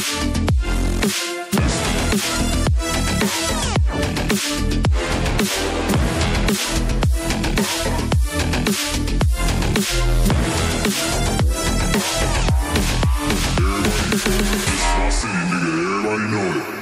Everybody know it.